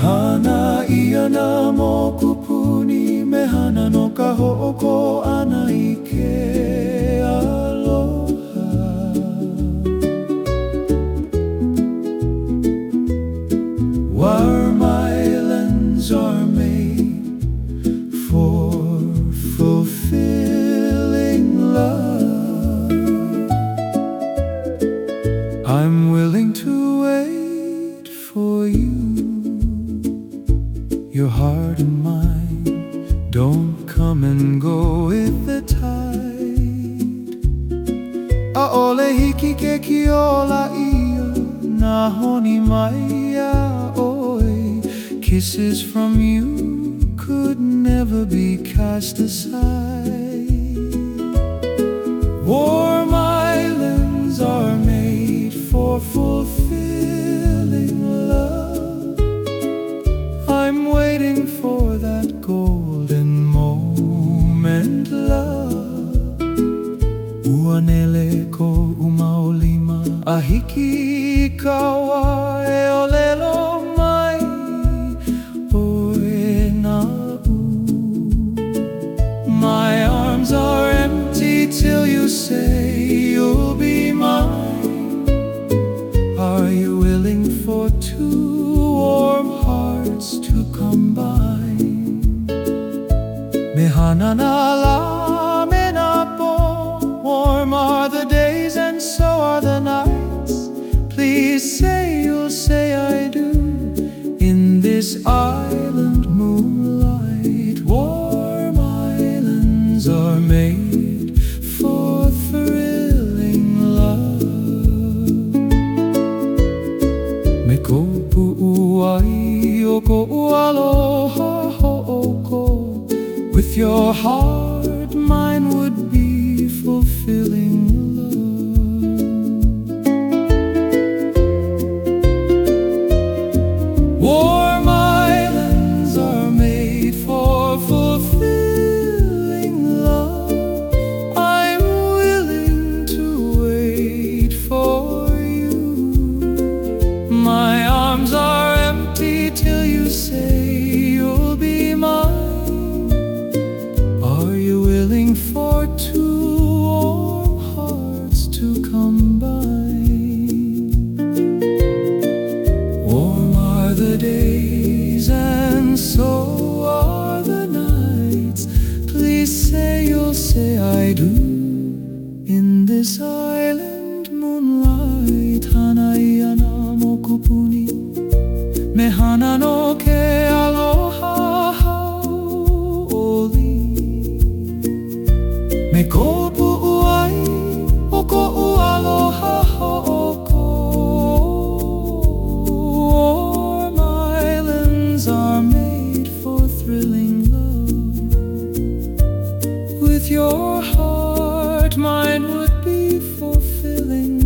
Hana ia na mō kupuni me hana no ka hooko ana i ke aloha. Wara Your heart and mine don't come and go with the tide. Aole hiki ke kiola ia Na honi mai a oe Kisses from you could never be cast aside Ahiki kawa e olelo mai Oe na My arms are empty till you say you'll be mine Are you willing for two warm hearts to combine? Mehana na la island moonlight. Warm islands are made for thrilling love. O With your heart, arms are empty till you say you'll be mine. Are you willing for two warm hearts to combine? Warm are the days and so are the nights. Please say you'll say I do. In this island Mehana no ke aloha haoli. Me kopu uai, o ko aloha ho'oko. Warm islands are made for thrilling love. With your heart, mine would be fulfilling